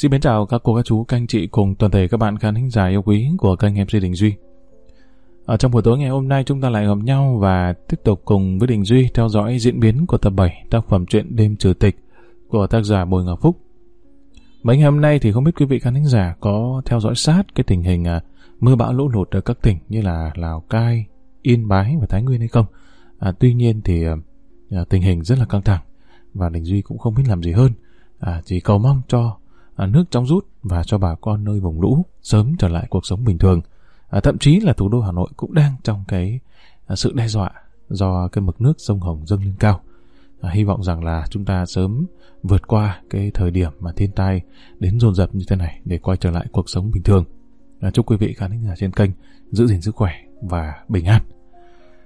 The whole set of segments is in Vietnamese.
Xin mến chào các cô, các chú, các anh chị cùng toàn thể các bạn khán thính giả yêu quý của kênh MC Đình Duy. Ở trong buổi tối ngày hôm nay chúng ta lại gặp nhau và tiếp tục cùng với Đình Duy theo dõi diễn biến của tập 7 tác phẩm truyện Đêm Trừ Tịch của tác giả Bùi Ngọc Phúc. Mấy ngày hôm nay thì không biết quý vị khán thính giả có theo dõi sát cái tình hình à, mưa bão lũ lụt ở các tỉnh như là Lào Cai, Yên Bái và Thái Nguyên hay không. À, tuy nhiên thì à, à tình hình rất là căng thẳng và Đình Duy cũng không biết làm gì hơn. À, chỉ cầu mong cho à, nước trong rút và cho bà con nơi vùng lũ sớm trở lại cuộc sống bình thường. À, thậm chí là thủ đô Hà Nội cũng đang trong cái à, sự đe dọa do cái mực nước sông Hồng dâng lên cao. À, hy vọng rằng là chúng ta sớm vượt qua cái thời điểm mà thiên tai đến dồn dập như thế này để quay trở lại cuộc sống bình thường. À, chúc quý vị khán giả trên kênh giữ gìn sức khỏe và bình an.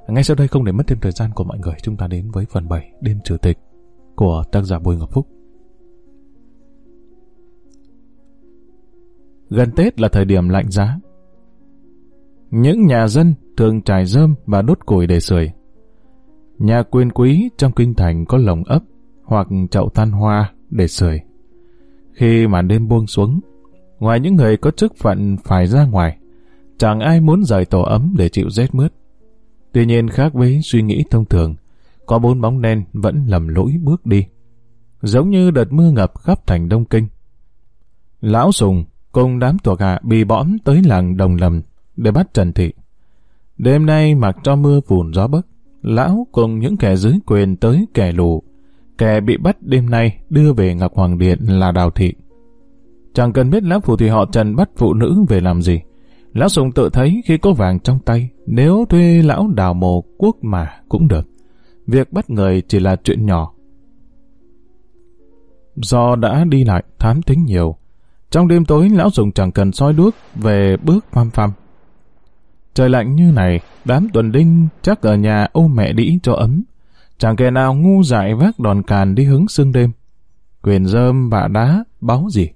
À, ngay sau đây không để mất thêm thời gian của mọi người, chúng ta đến với phần 7 đêm trừ tịch của tác giả Bùi Ngọc Phúc. Gần Tết là thời điểm lạnh giá. Những nhà dân thường trải rơm và đốt củi để sưởi. Nhà quyền quý trong kinh thành có lồng ấp hoặc chậu than hoa để sưởi. Khi màn đêm buông xuống, ngoài những người có chức phận phải ra ngoài, chẳng ai muốn rời tổ ấm để chịu rét mướt. Tuy nhiên khác với suy nghĩ thông thường, có bốn bóng đen vẫn lầm lỗi bước đi. Giống như đợt mưa ngập khắp thành Đông Kinh. Lão Sùng cùng đám thuộc hạ bị bõm tới làng Đồng Lầm để bắt Trần Thị. Đêm nay mặc cho mưa phùn gió bấc, lão cùng những kẻ dưới quyền tới kẻ lù. Kẻ bị bắt đêm nay đưa về Ngọc Hoàng Điện là Đào Thị. Chẳng cần biết lão phù thì họ Trần bắt phụ nữ về làm gì. Lão Sùng tự thấy khi có vàng trong tay, nếu thuê lão đào mồ quốc mà cũng được. Việc bắt người chỉ là chuyện nhỏ. Do đã đi lại thám tính nhiều, trong đêm tối lão dùng chẳng cần soi đuốc về bước phăm phăm. Trời lạnh như này, đám tuần đinh chắc ở nhà ôm mẹ đĩ cho ấm. Chẳng kẻ nào ngu dại vác đòn càn đi hứng sương đêm. Quyền rơm và đá, báo gì.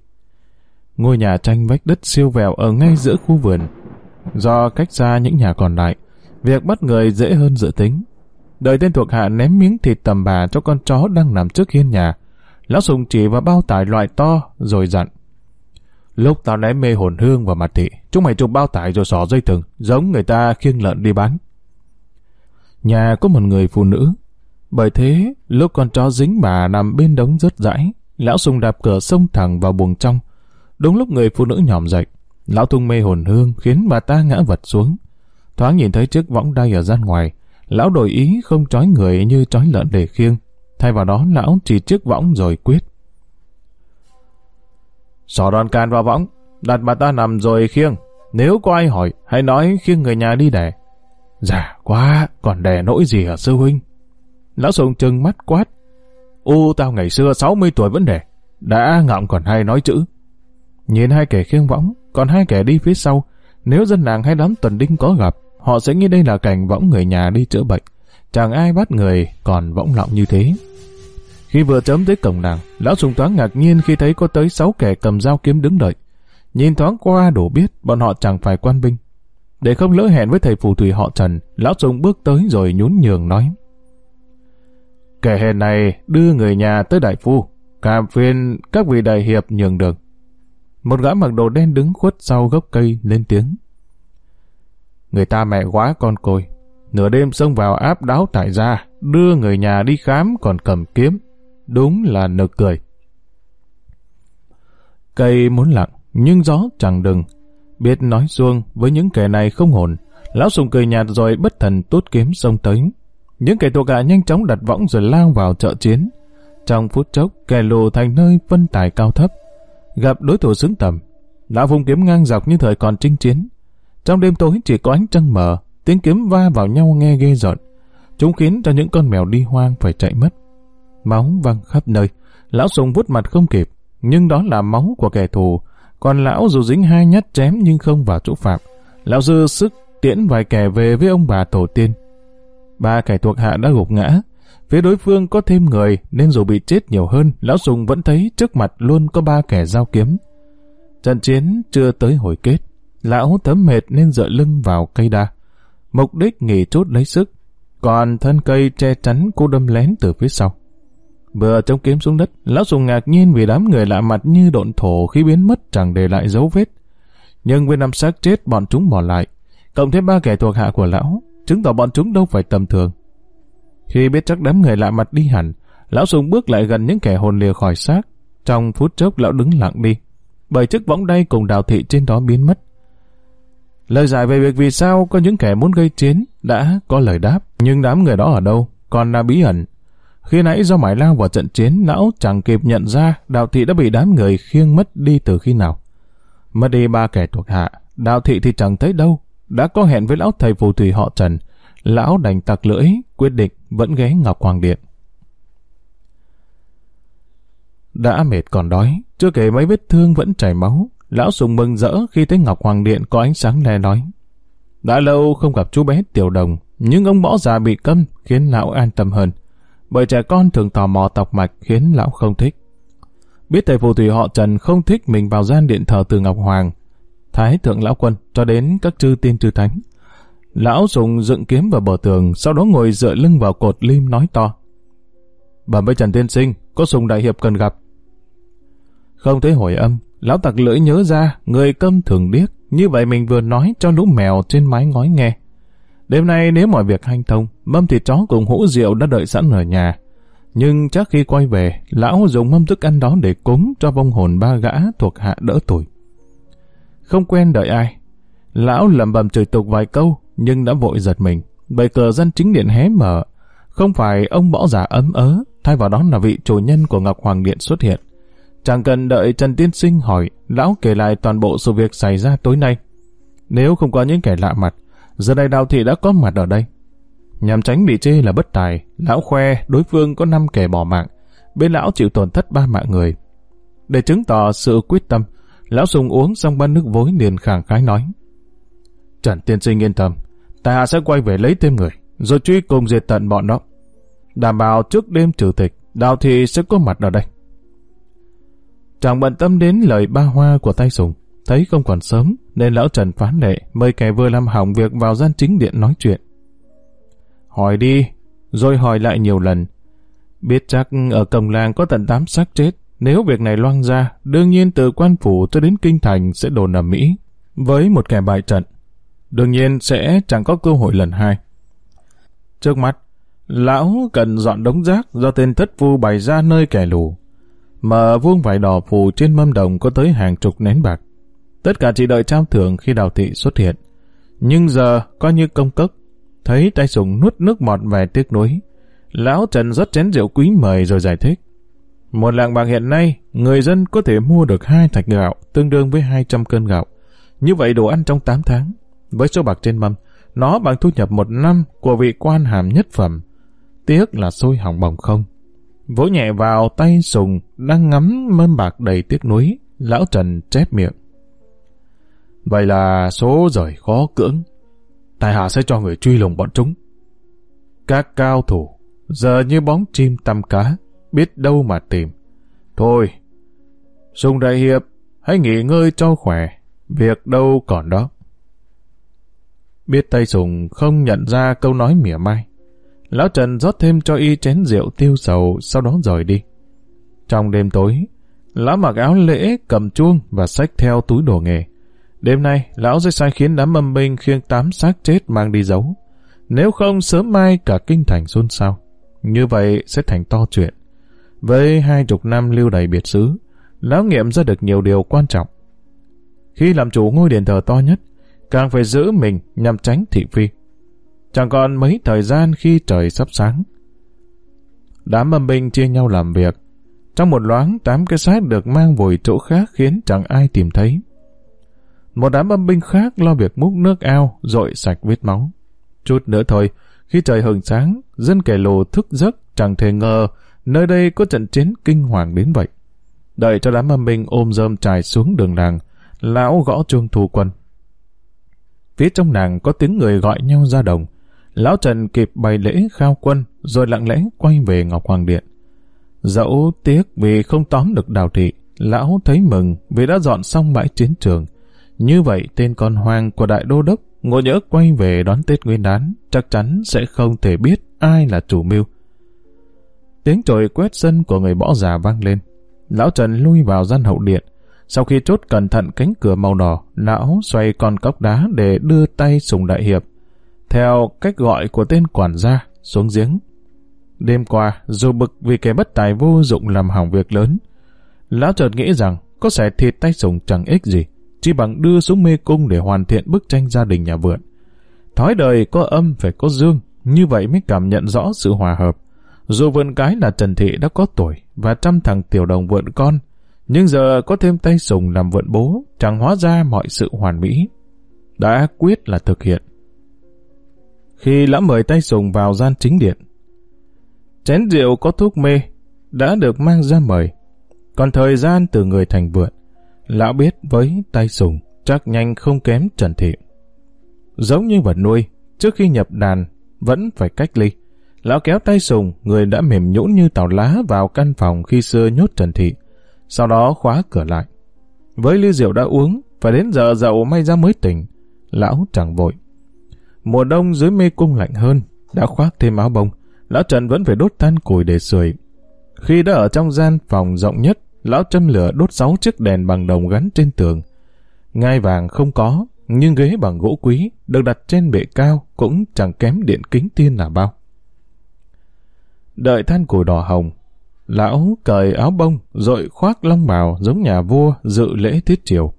Ngôi nhà tranh vách đất siêu vẹo ở ngay giữa khu vườn. Do cách xa những nhà còn lại, việc bắt người dễ hơn dự tính. Đợi tên thuộc hạ ném miếng thịt tầm bà cho con chó đang nằm trước hiên nhà. Lão Sùng chỉ vào bao tải loại to, rồi dặn. Lúc tao ném mê hồn hương vào mặt thị, chúng mày chụp bao tải rồi xỏ dây thừng, giống người ta khiêng lợn đi bán. Nhà có một người phụ nữ. Bởi thế, lúc con chó dính bà nằm bên đống rớt rãi, lão sùng đạp cửa sông thẳng vào buồng trong. Đúng lúc người phụ nữ nhòm dậy, lão tung mê hồn hương khiến bà ta ngã vật xuống. Thoáng nhìn thấy chiếc võng đay ở gian ngoài, lão đổi ý không trói người như trói lợn để khiêng. Thay vào đó lão chỉ chiếc võng rồi quyết. Sỏ đòn can vào võng, đặt bà ta nằm rồi khiêng. Nếu có ai hỏi, hãy nói khiêng người nhà đi đẻ. Dạ quá, còn đẻ nỗi gì hả sư huynh? Lão Sùng trừng mắt quát. U tao ngày xưa 60 tuổi vẫn đẻ, đã ngọng còn hay nói chữ. Nhìn hai kẻ khiêng võng, còn hai kẻ đi phía sau, nếu dân làng hay đám tuần đinh có gặp, họ sẽ nghĩ đây là cảnh võng người nhà đi chữa bệnh. Chẳng ai bắt người còn võng lọng như thế. Khi vừa chấm tới cổng nàng, lão sùng thoáng ngạc nhiên khi thấy có tới sáu kẻ cầm dao kiếm đứng đợi. Nhìn thoáng qua đủ biết bọn họ chẳng phải quan binh. Để không lỡ hẹn với thầy phù thủy họ Trần, lão sùng bước tới rồi nhún nhường nói. Kẻ hèn này đưa người nhà tới đại phu, cảm phiền các vị đại hiệp nhường đường. Một gã mặc đồ đen đứng khuất sau gốc cây lên tiếng. Người ta mẹ quá con côi, nửa đêm xông vào áp đáo tại gia, đưa người nhà đi khám còn cầm kiếm, Đúng là nực cười. Cây muốn lặng, nhưng gió chẳng đừng. Biết nói xuông với những kẻ này không hồn. Lão Sùng cười nhạt rồi bất thần tốt kiếm xông tới. Những kẻ thuộc hạ nhanh chóng đặt võng rồi lao vào trợ chiến. Trong phút chốc, kẻ lù thành nơi phân tài cao thấp. Gặp đối thủ xứng tầm, lão vùng kiếm ngang dọc như thời còn chinh chiến. Trong đêm tối chỉ có ánh trăng mờ, tiếng kiếm va vào nhau nghe ghê rợn. Chúng khiến cho những con mèo đi hoang phải chạy mất máu văng khắp nơi. Lão Sùng vút mặt không kịp, nhưng đó là máu của kẻ thù. Còn lão dù dính hai nhát chém nhưng không vào chỗ phạm. Lão dư sức tiễn vài kẻ về với ông bà tổ tiên. Ba kẻ thuộc hạ đã gục ngã. Phía đối phương có thêm người nên dù bị chết nhiều hơn, lão Sùng vẫn thấy trước mặt luôn có ba kẻ giao kiếm. Trận chiến chưa tới hồi kết. Lão thấm mệt nên dựa lưng vào cây đa. Mục đích nghỉ chút lấy sức, còn thân cây che chắn cô đâm lén từ phía sau. Vừa chống kiếm xuống đất, lão sùng ngạc nhiên vì đám người lạ mặt như độn thổ khi biến mất chẳng để lại dấu vết. Nhưng với năm xác chết bọn chúng bỏ lại, cộng thêm ba kẻ thuộc hạ của lão, chứng tỏ bọn chúng đâu phải tầm thường. Khi biết chắc đám người lạ mặt đi hẳn, lão sùng bước lại gần những kẻ hồn lìa khỏi xác. Trong phút chốc lão đứng lặng đi, bởi chiếc võng đay cùng đào thị trên đó biến mất. Lời giải về việc vì sao có những kẻ muốn gây chiến đã có lời đáp, nhưng đám người đó ở đâu còn là bí ẩn. Khi nãy do mải lao vào trận chiến, lão chẳng kịp nhận ra đào thị đã bị đám người khiêng mất đi từ khi nào. Mất đi ba kẻ thuộc hạ, đào thị thì chẳng thấy đâu. Đã có hẹn với lão thầy phù thủy họ Trần, lão đành tặc lưỡi, quyết định vẫn ghé Ngọc Hoàng Điện. Đã mệt còn đói, chưa kể mấy vết thương vẫn chảy máu, lão sùng mừng rỡ khi thấy Ngọc Hoàng Điện có ánh sáng le nói. Đã lâu không gặp chú bé Tiểu Đồng, nhưng ông bỏ già bị câm khiến lão an tâm hơn. Bởi trẻ con thường tò mò tọc mạch khiến lão không thích. Biết thầy phù thủy họ Trần không thích mình vào gian điện thờ từ Ngọc Hoàng, Thái thượng lão quân cho đến các chư tiên chư thánh. Lão sùng dựng kiếm vào bờ tường, sau đó ngồi dựa lưng vào cột lim nói to. Bẩm với Trần Tiên Sinh, có sùng đại hiệp cần gặp. Không thấy hồi âm, lão tặc lưỡi nhớ ra, người câm thường điếc, như vậy mình vừa nói cho lũ mèo trên mái ngói nghe. Đêm nay nếu mọi việc hanh thông, mâm thịt chó cùng hũ rượu đã đợi sẵn ở nhà. Nhưng chắc khi quay về, lão dùng mâm thức ăn đó để cúng cho vong hồn ba gã thuộc hạ đỡ tuổi. Không quen đợi ai. Lão lẩm bẩm chửi tục vài câu, nhưng đã vội giật mình, bởi cờ dân chính điện hé mở. Không phải ông bỏ giả ấm ớ, thay vào đó là vị chủ nhân của Ngọc Hoàng Điện xuất hiện. Chẳng cần đợi Trần Tiên Sinh hỏi, lão kể lại toàn bộ sự việc xảy ra tối nay. Nếu không có những kẻ lạ mặt, giờ đây đào thị đã có mặt ở đây. Nhằm tránh bị chê là bất tài, lão khoe đối phương có 5 kẻ bỏ mạng, bên lão chịu tổn thất ba mạng người. Để chứng tỏ sự quyết tâm, lão sùng uống xong bát nước vối liền khẳng khái nói. Trần Tiên Sinh yên tâm, tài hạ sẽ quay về lấy thêm người, rồi truy cùng diệt tận bọn đó. Đảm bảo trước đêm trừ tịch, đào thị sẽ có mặt ở đây. Chẳng bận tâm đến lời ba hoa của tay sùng, thấy không còn sớm, nên lão Trần phán lệ mời kẻ vừa làm hỏng việc vào gian chính điện nói chuyện. Hỏi đi, rồi hỏi lại nhiều lần. Biết chắc ở cổng làng có tận tám xác chết, nếu việc này loang ra, đương nhiên từ quan phủ cho đến kinh thành sẽ đồn ở Mỹ. Với một kẻ bại trận, đương nhiên sẽ chẳng có cơ hội lần hai. Trước mắt, lão cần dọn đống rác do tên thất phu bày ra nơi kẻ lù. Mở vuông vải đỏ phủ trên mâm đồng có tới hàng chục nén bạc. Tất cả chỉ đợi trao thưởng khi đào thị xuất hiện. Nhưng giờ, coi như công cốc, thấy tay sùng nuốt nước bọt về tiếc nuối. Lão Trần rót chén rượu quý mời rồi giải thích. Một lạng bạc hiện nay, người dân có thể mua được hai thạch gạo, tương đương với 200 cân gạo. Như vậy đủ ăn trong 8 tháng. Với số bạc trên mâm, nó bằng thu nhập một năm của vị quan hàm nhất phẩm. Tiếc là sôi hỏng bỏng không. Vỗ nhẹ vào tay sùng đang ngắm mâm bạc đầy tiếc nuối, lão Trần chép miệng. Vậy là số rời khó cưỡng. Tài hạ sẽ cho người truy lùng bọn chúng. Các cao thủ, giờ như bóng chim tăm cá, biết đâu mà tìm. Thôi, Sùng Đại Hiệp, hãy nghỉ ngơi cho khỏe, việc đâu còn đó. Biết tay Sùng không nhận ra câu nói mỉa mai. Lão Trần rót thêm cho y chén rượu tiêu sầu, sau đó rời đi. Trong đêm tối, lão mặc áo lễ, cầm chuông và xách theo túi đồ nghề. Đêm nay, lão sẽ sai khiến đám âm binh khiêng tám xác chết mang đi giấu. Nếu không, sớm mai cả kinh thành xôn xao. Như vậy sẽ thành to chuyện. Với hai chục năm lưu đầy biệt xứ, lão nghiệm ra được nhiều điều quan trọng. Khi làm chủ ngôi đền thờ to nhất, càng phải giữ mình nhằm tránh thị phi. Chẳng còn mấy thời gian khi trời sắp sáng. Đám âm binh chia nhau làm việc. Trong một loáng, tám cái xác được mang vùi chỗ khác khiến chẳng ai tìm thấy. Một đám âm binh khác lo việc múc nước ao, dội sạch vết máu. Chút nữa thôi, khi trời hừng sáng, dân kẻ lồ thức giấc chẳng thể ngờ nơi đây có trận chiến kinh hoàng đến vậy. Đợi cho đám âm binh ôm rơm trải xuống đường làng, lão gõ chuông thu quân. Phía trong nàng có tiếng người gọi nhau ra đồng. Lão Trần kịp bày lễ khao quân, rồi lặng lẽ quay về Ngọc Hoàng Điện. Dẫu tiếc vì không tóm được đào thị, lão thấy mừng vì đã dọn xong bãi chiến trường. Như vậy tên con hoang của đại đô đốc ngộ nhỡ quay về đón Tết Nguyên đán chắc chắn sẽ không thể biết ai là chủ mưu. Tiếng chổi quét sân của người bỏ già vang lên. Lão Trần lui vào gian hậu điện. Sau khi chốt cẩn thận cánh cửa màu đỏ, lão xoay con cốc đá để đưa tay sùng đại hiệp. Theo cách gọi của tên quản gia, xuống giếng. Đêm qua, dù bực vì kẻ bất tài vô dụng làm hỏng việc lớn, lão chợt nghĩ rằng có sẻ thịt tay sùng chẳng ích gì, chỉ bằng đưa xuống mê cung để hoàn thiện bức tranh gia đình nhà vượn. Thói đời có âm phải có dương, như vậy mới cảm nhận rõ sự hòa hợp. Dù vượn cái là Trần Thị đã có tuổi và trăm thằng tiểu đồng vượn con, nhưng giờ có thêm tay sùng làm vượn bố, chẳng hóa ra mọi sự hoàn mỹ. Đã quyết là thực hiện. Khi lão mời tay sùng vào gian chính điện, chén rượu có thuốc mê đã được mang ra mời. Còn thời gian từ người thành vượn, lão biết với tay sùng chắc nhanh không kém Trần Thị. Giống như vật nuôi, trước khi nhập đàn vẫn phải cách ly. Lão kéo tay sùng, người đã mềm nhũn như tàu lá vào căn phòng khi xưa nhốt Trần Thị. Sau đó khóa cửa lại. Với ly rượu đã uống, phải đến giờ dậu may ra mới tỉnh. Lão chẳng vội. Mùa đông dưới mê cung lạnh hơn, đã khoác thêm áo bông. Lão Trần vẫn phải đốt than củi để sưởi. Khi đã ở trong gian phòng rộng nhất, lão châm lửa đốt sáu chiếc đèn bằng đồng gắn trên tường. Ngai vàng không có, nhưng ghế bằng gỗ quý được đặt trên bệ cao cũng chẳng kém điện kính tiên là bao. Đợi than củi đỏ hồng, lão cởi áo bông rồi khoác long bào giống nhà vua dự lễ tiết triều.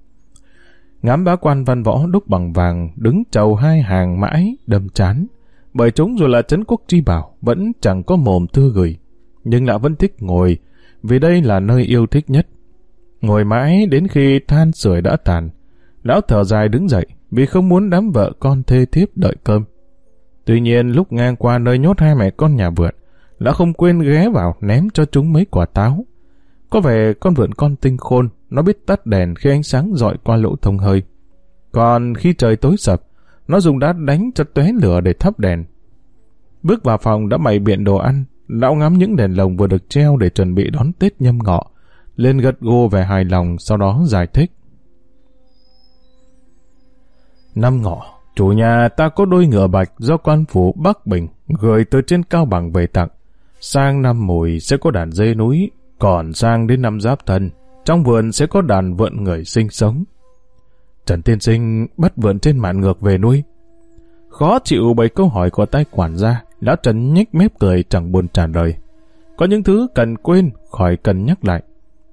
Ngắm bá quan văn võ đúc bằng vàng đứng chầu hai hàng mãi đầm chán, bởi chúng dù là trấn quốc tri bảo vẫn chẳng có mồm thư gửi, nhưng lão vẫn thích ngồi vì đây là nơi yêu thích nhất. Ngồi mãi đến khi than sưởi đã tàn, lão thở dài đứng dậy vì không muốn đám vợ con thê thiếp đợi cơm. Tuy nhiên lúc ngang qua nơi nhốt hai mẹ con nhà vượn, lão không quên ghé vào ném cho chúng mấy quả táo. Có vẻ con vượn con tinh khôn, nó biết tắt đèn khi ánh sáng dọi qua lỗ thông hơi. Còn khi trời tối sập, nó dùng đá đánh cho tóe lửa để thắp đèn. Bước vào phòng đã bày biện đồ ăn, lão ngắm những đèn lồng vừa được treo để chuẩn bị đón Tết nhâm ngọ. Lên gật gù về hài lòng, sau đó giải thích. Năm ngọ, chủ nhà ta có đôi ngựa bạch do quan phủ Bắc Bình gửi từ trên cao bằng về tặng. Sang năm mùi sẽ có đàn dê núi, còn sang đến năm giáp thân, trong vườn sẽ có đàn vượn người sinh sống. Trần Tiên Sinh bắt vượn trên mạn ngược về nuôi. Khó chịu bởi câu hỏi của tay quản gia, lão Trần nhếch mép cười chẳng buồn trả lời. Có những thứ cần quên, khỏi cần nhắc lại.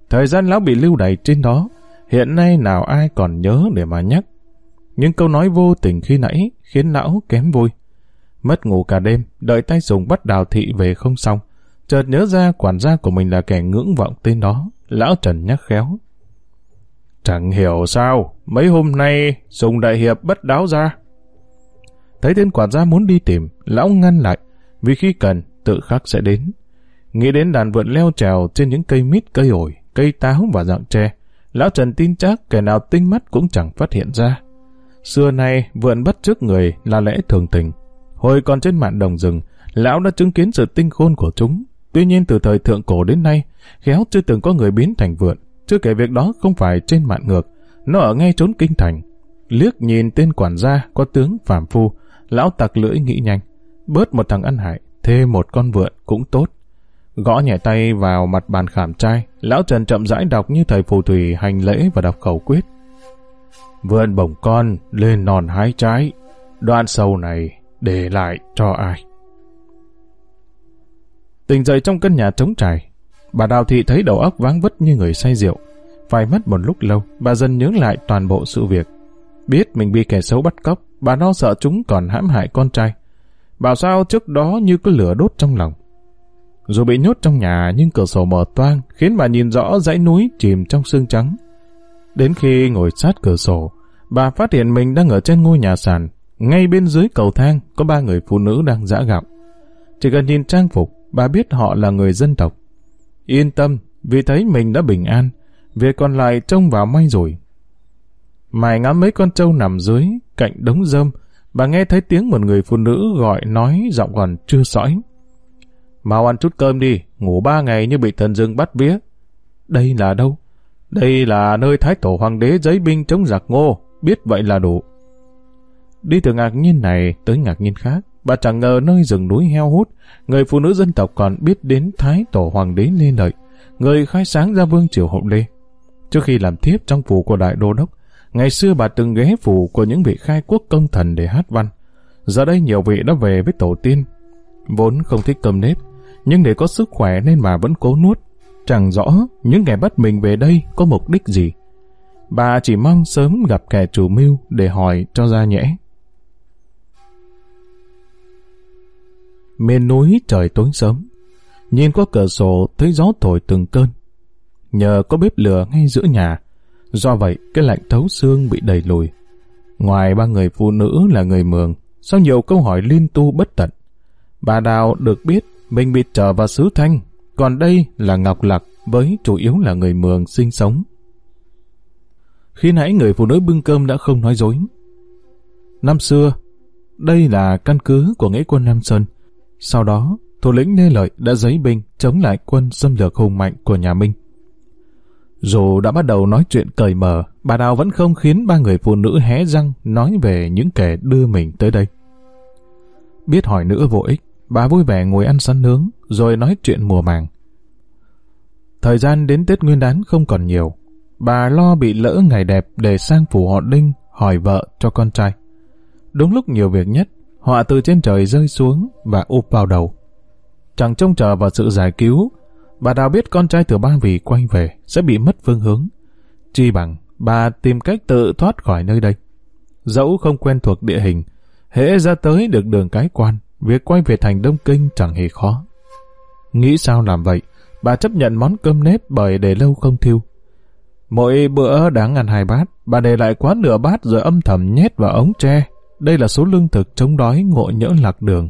Thời gian lão bị lưu đày trên đó, hiện nay nào ai còn nhớ để mà nhắc. những câu nói vô tình khi nãy khiến lão kém vui. Mất ngủ cả đêm, đợi tay sùng bắt đào thị về không xong. Chợt nhớ ra quản gia của mình là kẻ ngưỡng vọng tên đó. Lão Trần nhắc khéo. Chẳng hiểu sao, mấy hôm nay sùng đại hiệp bất đáo ra. Thấy tên quản gia muốn đi tìm, lão ngăn lại, vì khi cần, tự khắc sẽ đến. Nghĩ đến đàn vượn leo trèo trên những cây mít, cây ổi, cây táo và dạng tre, lão Trần tin chắc kẻ nào tinh mắt cũng chẳng phát hiện ra. Xưa nay, vượn bắt trước người là lẽ thường tình. Hồi còn trên mạn đồng rừng, lão đã chứng kiến sự tinh khôn của chúng. Tuy nhiên từ thời thượng cổ đến nay, khéo chưa từng có người biến thành vượn. Chưa kể việc đó không phải trên mạn ngược, nó ở ngay trốn kinh thành. Liếc nhìn tên quản gia có tướng phàm phu, lão tặc lưỡi nghĩ nhanh. Bớt một thằng ăn hại, thêm một con vượn cũng tốt. Gõ nhẹ tay vào mặt bàn khảm trai, lão Trần chậm rãi đọc như thầy phù thủy hành lễ và đọc khẩu quyết. vượn bổng con lên nòn hái trái, đoạn sâu này để lại cho ai. Tỉnh dậy trong căn nhà trống trải, bà Đào Thị thấy đầu óc váng vất như người say rượu. Phải mất một lúc lâu, bà dần nhớ lại toàn bộ sự việc. Biết mình bị kẻ xấu bắt cóc, bà lo sợ chúng còn hãm hại con trai. Bảo sao trước đó như có lửa đốt trong lòng. Dù bị nhốt trong nhà nhưng cửa sổ mở toang khiến bà nhìn rõ dãy núi chìm trong sương trắng. Đến khi ngồi sát cửa sổ, bà phát hiện mình đang ở trên ngôi nhà sàn, ngay bên dưới cầu thang có ba người phụ nữ đang dã gạo. Chỉ cần nhìn trang phục, bà biết họ là người dân tộc. Yên tâm, vì thấy mình đã bình an, việc còn lại trông vào may rồi. Mài ngắm mấy con trâu nằm dưới, cạnh đống rơm, bà nghe thấy tiếng một người phụ nữ gọi nói giọng còn chưa sõi. Mau ăn chút cơm đi, ngủ ba ngày như bị thần dương bắt vía. Đây là đâu? Đây là nơi thái tổ hoàng đế giấy binh chống giặc ngô, biết vậy là đủ. Đi từ ngạc nhiên này tới ngạc nhiên khác, bà chẳng ngờ nơi rừng núi heo hút, người phụ nữ dân tộc còn biết đến Thái Tổ Hoàng đế Lê Lợi, người khai sáng ra vương triều hậu Lê. Trước khi làm thiếp trong phủ của Đại Đô Đốc, ngày xưa bà từng ghé phủ của những vị khai quốc công thần để hát văn. Giờ đây nhiều vị đã về với tổ tiên. Vốn không thích cơm nếp, nhưng để có sức khỏe nên bà vẫn cố nuốt. Chẳng rõ những kẻ bắt mình về đây có mục đích gì. Bà chỉ mong sớm gặp kẻ chủ mưu để hỏi cho ra nhẽ. Miền núi trời tối sớm, nhìn qua cửa sổ thấy gió thổi từng cơn. Nhờ có bếp lửa ngay giữa nhà, do vậy cái lạnh thấu xương bị đẩy lùi. Ngoài ba người phụ nữ là người mường, sau nhiều câu hỏi liên tu bất tận, bà Đào được biết mình bị trở vào xứ Thanh, còn đây là Ngọc Lạc với chủ yếu là người mường sinh sống. Khi nãy người phụ nữ bưng cơm đã không nói dối. Năm xưa, đây là căn cứ của nghĩa quân Nam Sơn. Sau đó, thủ lĩnh Lê Lợi đã giấy binh chống lại quân xâm lược hùng mạnh của nhà Minh. Dù đã bắt đầu nói chuyện cởi mở, bà Đào vẫn không khiến ba người phụ nữ hé răng nói về những kẻ đưa mình tới đây. Biết hỏi nữa vô ích, bà vui vẻ ngồi ăn sắn nướng, rồi nói chuyện mùa màng. Thời gian đến Tết Nguyên đán không còn nhiều, bà lo bị lỡ ngày đẹp để sang phủ họ Đinh hỏi vợ cho con trai. Đúng lúc nhiều việc nhất, họa từ trên trời rơi xuống và úp vào đầu. Chẳng trông chờ vào sự giải cứu, bà Đào biết con trai từ ba vì quay về sẽ bị mất phương hướng. Chi bằng bà tìm cách tự thoát khỏi nơi đây. Dẫu không quen thuộc địa hình, hễ ra tới được đường cái quan, việc quay về thành Đông Kinh chẳng hề khó. Nghĩ sao làm vậy, bà chấp nhận món cơm nếp bởi để lâu không thiêu. Mỗi bữa đáng ăn hai bát, bà để lại quá nửa bát rồi âm thầm nhét vào ống tre. Đây là số lương thực chống đói ngộ nhỡ lạc đường.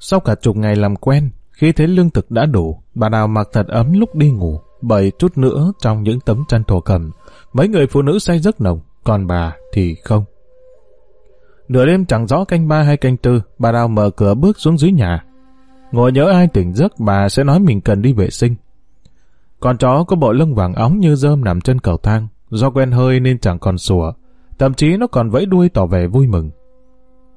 Sau cả chục ngày làm quen, khi thấy lương thực đã đủ, bà nào mặc thật ấm lúc đi ngủ, bởi chút nữa trong những tấm chăn thổ cầm, mấy người phụ nữ say giấc nồng, còn bà thì không. Nửa đêm chẳng rõ canh ba hay canh tư, bà đào mở cửa bước xuống dưới nhà. Ngồi nhớ ai tỉnh giấc bà sẽ nói mình cần đi vệ sinh. Con chó có bộ lông vàng óng như rơm nằm trên cầu thang, do quen hơi nên chẳng còn sủa, thậm chí nó còn vẫy đuôi tỏ vẻ vui mừng.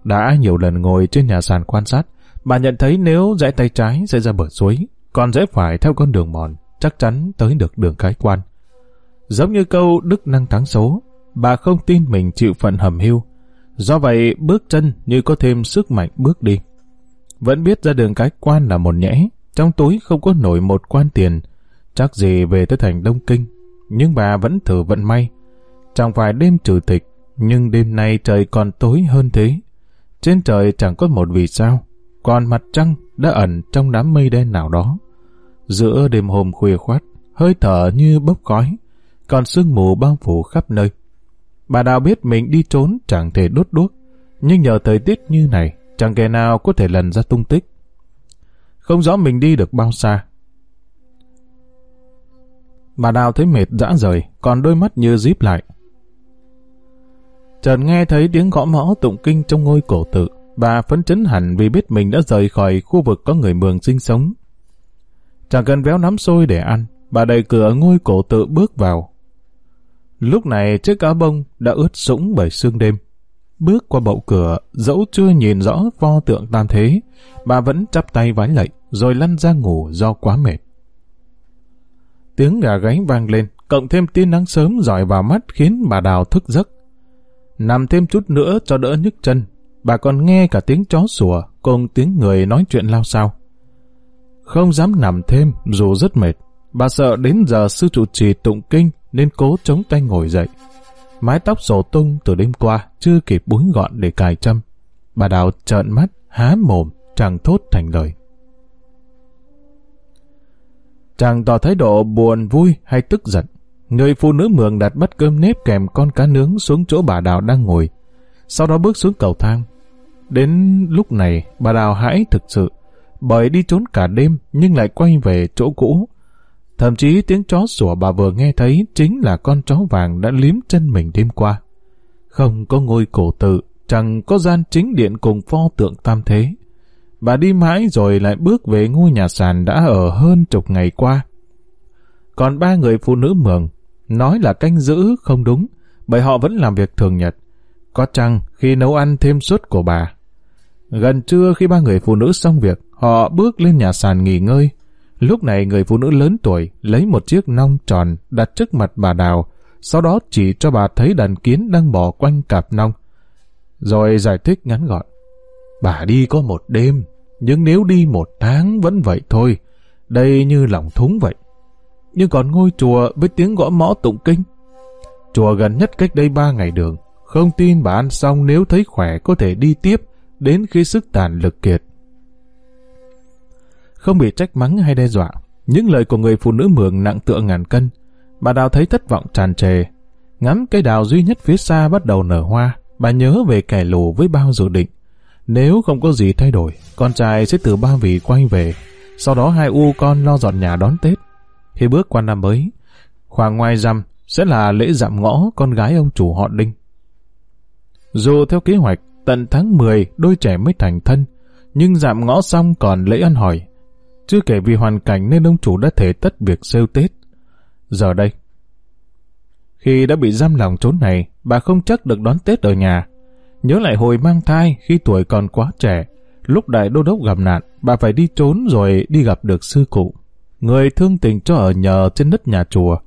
Đã nhiều lần ngồi trên nhà sàn quan sát, bà nhận thấy nếu rẽ tay trái sẽ ra bờ suối, còn rẽ phải theo con đường mòn, chắc chắn tới được đường cái quan. Giống như câu đức năng thắng số, bà không tin mình chịu phận hầm hưu, Do vậy, bước chân như có thêm sức mạnh bước đi. Vẫn biết ra đường cái quan là một nhẽ, trong túi không có nổi một quan tiền, chắc gì về tới thành Đông Kinh. Nhưng bà vẫn thử vận may. Chẳng phải đêm trừ tịch, nhưng đêm nay trời còn tối hơn thế. Trên trời chẳng có một vì sao, còn mặt trăng đã ẩn trong đám mây đen nào đó. Giữa đêm hôm khuya khoát, hơi thở như bốc khói, còn sương mù bao phủ khắp nơi. Bà Đào biết mình đi trốn chẳng thể đốt đuốc, nhưng nhờ thời tiết như này, chẳng kẻ nào có thể lần ra tung tích. Không rõ mình đi được bao xa. Bà Đào thấy mệt dã rời, còn đôi mắt như díp lại. Trần nghe thấy tiếng gõ mõ tụng kinh trong ngôi cổ tự, bà phấn chấn hẳn vì biết mình đã rời khỏi khu vực có người mường sinh sống. Chẳng cần véo nắm xôi để ăn, bà đẩy cửa ngôi cổ tự bước vào, Lúc này chiếc áo bông đã ướt sũng bởi sương đêm. Bước qua bậu cửa, dẫu chưa nhìn rõ pho tượng tam thế, bà vẫn chắp tay vái lạy, rồi lăn ra ngủ do quá mệt. Tiếng gà gáy vang lên, cộng thêm tia nắng sớm dọi vào mắt khiến bà đào thức giấc. Nằm thêm chút nữa cho đỡ nhức chân, bà còn nghe cả tiếng chó sủa cùng tiếng người nói chuyện lao sao. Không dám nằm thêm dù rất mệt, bà sợ đến giờ sư trụ trì tụng kinh nên cố chống tay ngồi dậy. Mái tóc sổ tung từ đêm qua, chưa kịp búi gọn để cài châm. Bà Đào trợn mắt, há mồm, chẳng thốt thành lời. Chàng tỏ thái độ buồn, vui hay tức giận. Người phụ nữ mường đặt bát cơm nếp kèm con cá nướng xuống chỗ bà Đào đang ngồi. Sau đó bước xuống cầu thang. Đến lúc này, bà Đào hãi thực sự, bởi đi trốn cả đêm nhưng lại quay về chỗ cũ, Thậm chí tiếng chó sủa bà vừa nghe thấy chính là con chó vàng đã liếm chân mình đêm qua. Không có ngôi cổ tự, chẳng có gian chính điện cùng pho tượng tam thế. Bà đi mãi rồi lại bước về ngôi nhà sàn đã ở hơn chục ngày qua. Còn ba người phụ nữ mường, nói là canh giữ không đúng, bởi họ vẫn làm việc thường nhật. Có chăng khi nấu ăn thêm suất của bà. Gần trưa khi ba người phụ nữ xong việc, họ bước lên nhà sàn nghỉ ngơi. Lúc này người phụ nữ lớn tuổi lấy một chiếc nong tròn đặt trước mặt bà Đào, sau đó chỉ cho bà thấy đàn kiến đang bò quanh cặp nong. Rồi giải thích ngắn gọn. Bà đi có một đêm, nhưng nếu đi một tháng vẫn vậy thôi. Đây như lòng thúng vậy. Nhưng còn ngôi chùa với tiếng gõ mõ tụng kinh. Chùa gần nhất cách đây ba ngày đường. Không tin bà ăn xong nếu thấy khỏe có thể đi tiếp đến khi sức tàn lực kiệt. Không bị trách mắng hay đe dọa, những lời của người phụ nữ mường nặng tựa ngàn cân. Bà Đào thấy thất vọng tràn trề. Ngắm cây đào duy nhất phía xa bắt đầu nở hoa, bà nhớ về kẻ lù với bao dự định. Nếu không có gì thay đổi, con trai sẽ từ ba vì quay về. Sau đó hai u con lo dọn nhà đón Tết. Khi bước qua năm mới, khoảng ngoài rằm sẽ là lễ dạm ngõ con gái ông chủ họ Đinh. Dù theo kế hoạch, tận tháng 10 đôi trẻ mới thành thân, nhưng dạm ngõ xong còn lễ ăn hỏi. Chưa kể vì hoàn cảnh nên ông chủ đã thể tất việc sêu Tết. Giờ đây, khi đã bị giam lòng trốn này, bà không chắc được đón Tết ở nhà. Nhớ lại hồi mang thai khi tuổi còn quá trẻ, lúc đại đô đốc gặp nạn, bà phải đi trốn rồi đi gặp được sư cụ. Người thương tình cho ở nhờ trên đất nhà chùa.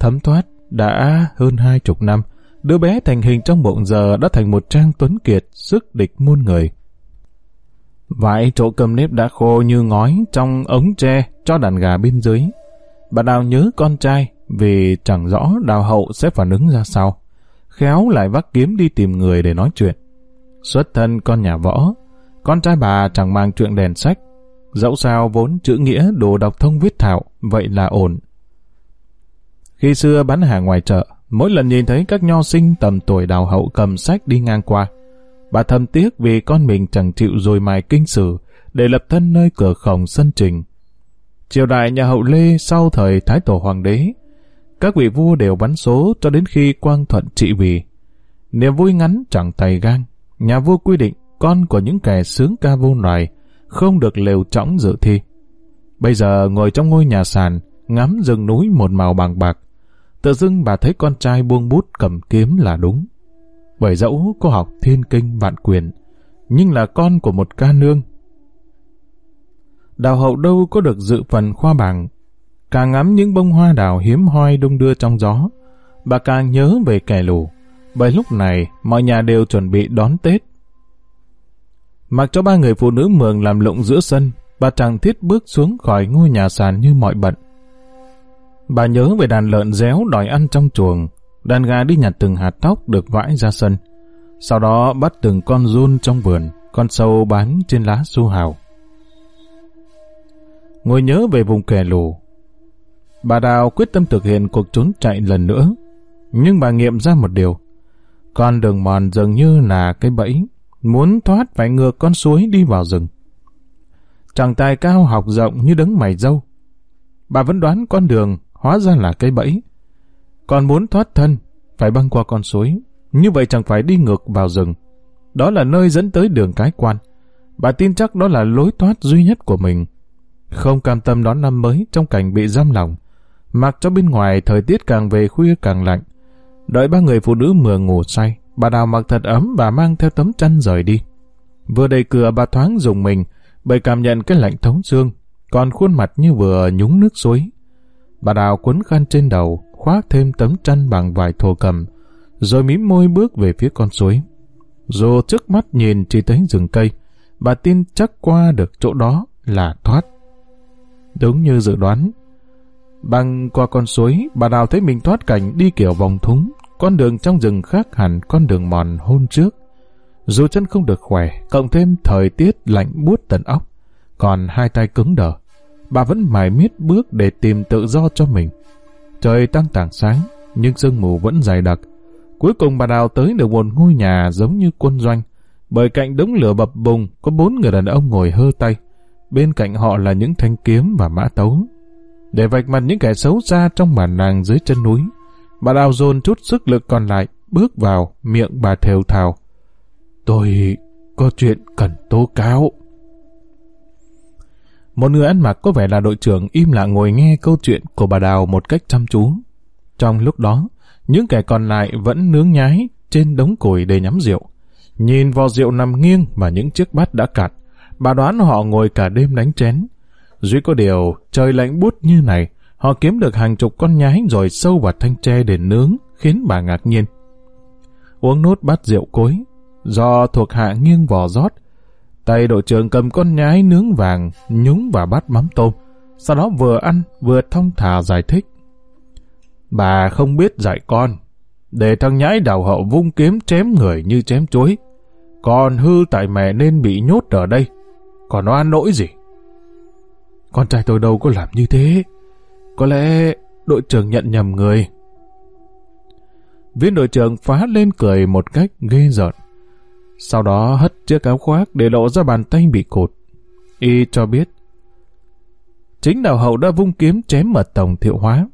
Thấm thoát, đã hơn hai chục năm, đứa bé thành hình trong bụng giờ đã thành một trang tuấn kiệt, sức địch muôn người. Vải chỗ cầm nếp đã khô như ngói trong ống tre cho đàn gà bên dưới. Bà Đào nhớ con trai vì chẳng rõ đào hậu sẽ phản ứng ra sao. Khéo lại vác kiếm đi tìm người để nói chuyện. Xuất thân con nhà võ, con trai bà chẳng mang chuyện đèn sách. Dẫu sao vốn chữ nghĩa đồ đọc thông viết thạo, vậy là ổn. Khi xưa bán hàng ngoài chợ, mỗi lần nhìn thấy các nho sinh tầm tuổi đào hậu cầm sách đi ngang qua, bà thầm tiếc vì con mình chẳng chịu rồi mài kinh sử để lập thân nơi cửa khổng sân trình. Triều đại nhà hậu Lê sau thời Thái Tổ Hoàng đế, các vị vua đều bắn số cho đến khi quang thuận trị vì. Niềm vui ngắn chẳng tay gan, nhà vua quy định con của những kẻ sướng ca vô loài không được lều trõng dự thi. Bây giờ ngồi trong ngôi nhà sàn, ngắm rừng núi một màu bằng bạc, tự dưng bà thấy con trai buông bút cầm kiếm là đúng. Bởi dẫu có học thiên kinh vạn quyền, nhưng là con của một ca nương. Đào hậu đâu có được dự phần khoa bảng, càng ngắm những bông hoa đào hiếm hoi đung đưa trong gió, bà càng nhớ về kẻ lù. Bởi lúc này, mọi nhà đều chuẩn bị đón Tết. Mặc cho ba người phụ nữ mường làm lụng giữa sân, bà chàng thiết bước xuống khỏi ngôi nhà sàn như mọi bận. Bà nhớ về đàn lợn réo đòi ăn trong chuồng, đàn gà đi nhặt từng hạt tóc được vãi ra sân. Sau đó bắt từng con run trong vườn, con sâu bán trên lá su hào. Ngồi nhớ về vùng kẻ lù. Bà Đào quyết tâm thực hiện cuộc trốn chạy lần nữa. Nhưng bà nghiệm ra một điều. Con đường mòn dường như là cái bẫy. Muốn thoát phải ngược con suối đi vào rừng. Chàng tài cao học rộng như đấng mày dâu. Bà vẫn đoán con đường hóa ra là cái bẫy. Còn muốn thoát thân, phải băng qua con suối. Như vậy chẳng phải đi ngược vào rừng. Đó là nơi dẫn tới đường cái quan. Bà tin chắc đó là lối thoát duy nhất của mình. Không cam tâm đón năm mới trong cảnh bị giam lòng. Mặc cho bên ngoài thời tiết càng về khuya càng lạnh. Đợi ba người phụ nữ mừa ngủ say, bà đào mặc thật ấm và mang theo tấm chăn rời đi. Vừa đầy cửa bà thoáng dùng mình, bởi cảm nhận cái lạnh thống xương, còn khuôn mặt như vừa nhúng nước suối. Bà đào quấn khăn trên đầu, khoác thêm tấm chăn bằng vải thổ cầm, rồi mím môi bước về phía con suối. Dù trước mắt nhìn chỉ thấy rừng cây, bà tin chắc qua được chỗ đó là thoát. Đúng như dự đoán, băng qua con suối, bà đào thấy mình thoát cảnh đi kiểu vòng thúng, con đường trong rừng khác hẳn con đường mòn hôn trước. Dù chân không được khỏe, cộng thêm thời tiết lạnh buốt tận óc, còn hai tay cứng đờ, bà vẫn mải miết bước để tìm tự do cho mình. Trời tăng tảng sáng, nhưng sương mù vẫn dày đặc. Cuối cùng bà Đào tới được một ngôi nhà giống như quân doanh, bởi cạnh đống lửa bập bùng có bốn người đàn ông ngồi hơ tay. Bên cạnh họ là những thanh kiếm và mã tấu. Để vạch mặt những kẻ xấu xa trong bản nàng dưới chân núi, bà Đào dồn chút sức lực còn lại, bước vào, miệng bà thều thào. Tôi có chuyện cần tố cáo. Một người ăn mặc có vẻ là đội trưởng im lặng ngồi nghe câu chuyện của bà Đào một cách chăm chú. Trong lúc đó, những kẻ còn lại vẫn nướng nhái trên đống củi để nhắm rượu. Nhìn vò rượu nằm nghiêng và những chiếc bát đã cạn, bà đoán họ ngồi cả đêm đánh chén. Duy có điều, trời lạnh bút như này, họ kiếm được hàng chục con nhái rồi sâu vào thanh tre để nướng, khiến bà ngạc nhiên. Uống nốt bát rượu cối, do thuộc hạ nghiêng vò rót, tay đội trưởng cầm con nhái nướng vàng nhúng vào bát mắm tôm, sau đó vừa ăn vừa thông thả giải thích. Bà không biết dạy con, để thằng nhãi đào hậu vung kiếm chém người như chém chuối. con hư tại mẹ nên bị nhốt ở đây. Còn nó ăn nỗi gì? Con trai tôi đâu có làm như thế. Có lẽ đội trưởng nhận nhầm người. Viên đội trưởng phá lên cười một cách ghê giận. Sau đó hất chiếc áo khoác để lộ ra bàn tay bị cột. Y cho biết. Chính đào hậu đã vung kiếm chém mật tổng thiệu hóa.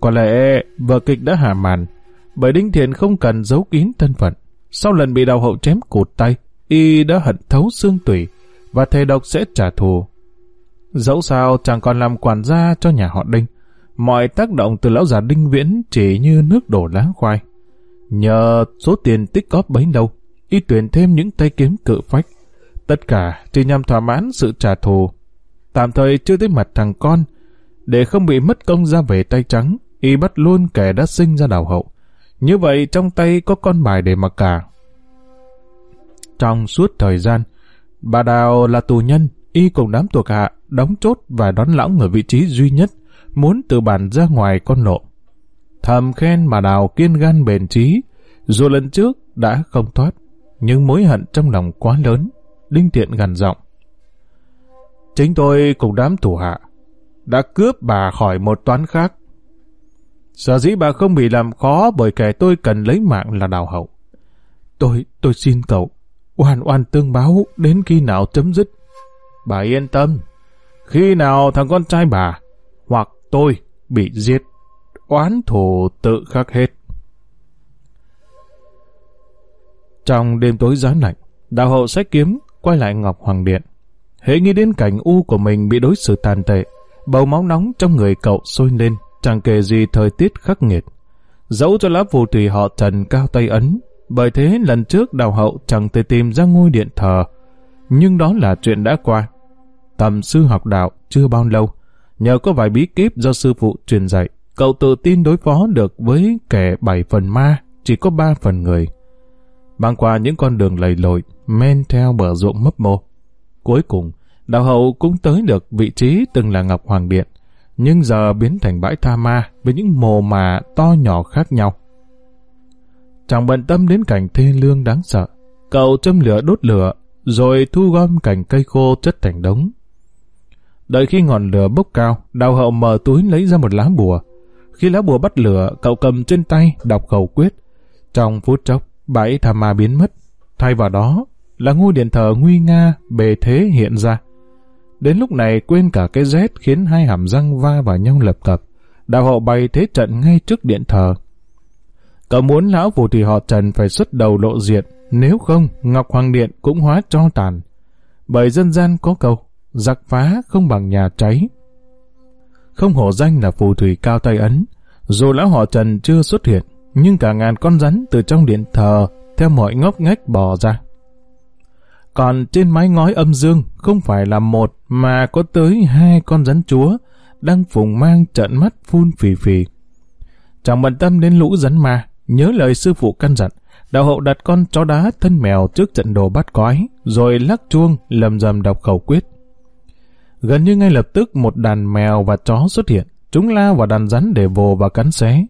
Có lẽ vở kịch đã hạ màn, bởi Đinh Thiện không cần giấu kín thân phận. Sau lần bị đào hậu chém cụt tay, y đã hận thấu xương tủy và thề độc sẽ trả thù. Dẫu sao chẳng còn làm quản gia cho nhà họ Đinh, mọi tác động từ lão già Đinh Viễn chỉ như nước đổ lá khoai. Nhờ số tiền tích góp bấy lâu, y tuyển thêm những tay kiếm cự phách. Tất cả chỉ nhằm thỏa mãn sự trả thù. Tạm thời chưa tới mặt thằng con, để không bị mất công ra về tay trắng, y bắt luôn kẻ đã sinh ra đào hậu. Như vậy trong tay có con bài để mặc cả. Trong suốt thời gian, bà Đào là tù nhân, y cùng đám thuộc hạ đóng chốt và đón lõng ở vị trí duy nhất, muốn từ bản ra ngoài con lộ. Thầm khen mà Đào kiên gan bền trí, dù lần trước đã không thoát, nhưng mối hận trong lòng quá lớn, Đinh Tiện gần giọng. Chính tôi cùng đám thủ hạ đã cướp bà khỏi một toán khác. Sở dĩ bà không bị làm khó bởi kẻ tôi cần lấy mạng là đào hậu. Tôi, tôi xin cậu, oan oan tương báo đến khi nào chấm dứt. Bà yên tâm, khi nào thằng con trai bà hoặc tôi bị giết, oán thù tự khắc hết. Trong đêm tối giá lạnh, đạo hậu sách kiếm quay lại Ngọc Hoàng Điện. Hễ nghĩ đến cảnh u của mình bị đối xử tàn tệ, bầu máu nóng trong người cậu sôi lên, chẳng kể gì thời tiết khắc nghiệt. Dẫu cho lá phù thủy họ trần cao tay ấn, bởi thế lần trước đào hậu chẳng thể tìm ra ngôi điện thờ, nhưng đó là chuyện đã qua. Tầm sư học đạo chưa bao lâu, nhờ có vài bí kíp do sư phụ truyền dạy, cậu tự tin đối phó được với kẻ bảy phần ma, chỉ có ba phần người. Băng qua những con đường lầy lội, men theo bờ ruộng mấp mô. Cuối cùng, Đạo hậu cũng tới được vị trí từng là Ngọc Hoàng Điện, nhưng giờ biến thành bãi tha ma với những mồ mà to nhỏ khác nhau. Chẳng bận tâm đến cảnh thê lương đáng sợ, cậu châm lửa đốt lửa, rồi thu gom cành cây khô chất thành đống. Đợi khi ngọn lửa bốc cao, đào hậu mở túi lấy ra một lá bùa. Khi lá bùa bắt lửa, cậu cầm trên tay, đọc khẩu quyết. Trong phút chốc, bãi tha ma biến mất. Thay vào đó là ngôi điện thờ nguy nga, bề thế hiện ra. Đến lúc này quên cả cái rét khiến hai hàm răng va vào nhau lập cập. Đạo hậu bày thế trận ngay trước điện thờ. Cậu muốn lão phù thủy họ Trần phải xuất đầu lộ diện, nếu không Ngọc Hoàng Điện cũng hóa cho tàn. Bởi dân gian có câu, giặc phá không bằng nhà cháy. Không hổ danh là phù thủy cao tay ấn, dù lão họ Trần chưa xuất hiện, nhưng cả ngàn con rắn từ trong điện thờ theo mọi ngóc ngách bò ra. Còn trên mái ngói âm dương không phải là một mà có tới hai con rắn chúa đang phùng mang trận mắt phun phì phì. Chẳng bận tâm đến lũ rắn ma, nhớ lời sư phụ căn dặn, đạo hậu đặt con chó đá thân mèo trước trận đồ bắt quái rồi lắc chuông lầm rầm đọc khẩu quyết. Gần như ngay lập tức một đàn mèo và chó xuất hiện, chúng lao vào đàn rắn để vồ và cắn xé.